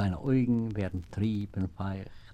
seine Augen werden trieben feucht.